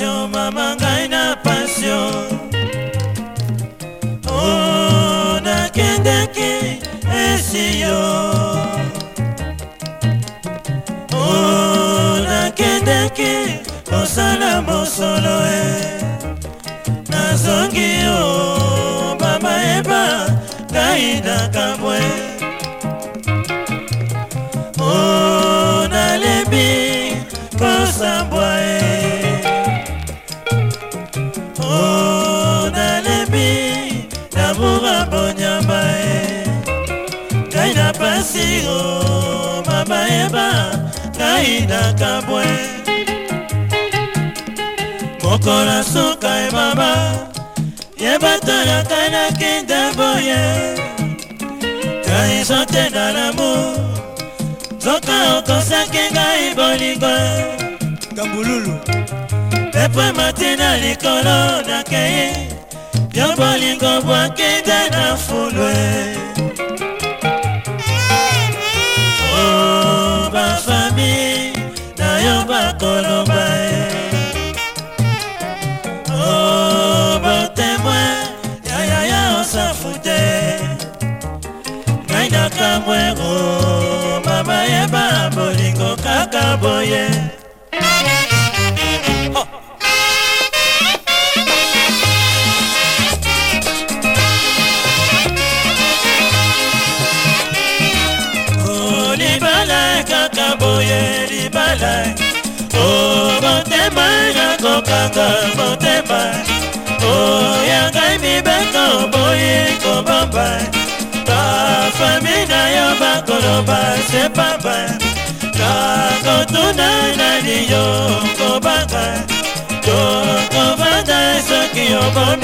passion mama ngai na passion oh nakendaki esio oh nakendaki kosala mosolo e nazongi o oh, mama yeba ngai nakabwe oh nalebi kosambo mpasi o mabayeba ngai nakabwe mokola suka ebaba yeba toyaka nakenda boye kai zote na lamu nzoka okosaki ngai bolingo kambululu pepo emati na likolo nakei yo bolingo bwakinde na fulwe koloba o oh, batemoin yayaya osafute ngai nakamwero mama yeba bolingo kaka boye oh, libala kaka boye libala okokanga motema oya ngai mibeko boyi kobomba bafami na yo bakoloba se pamba kakotuna nani yo kobanga tokovanda soki obom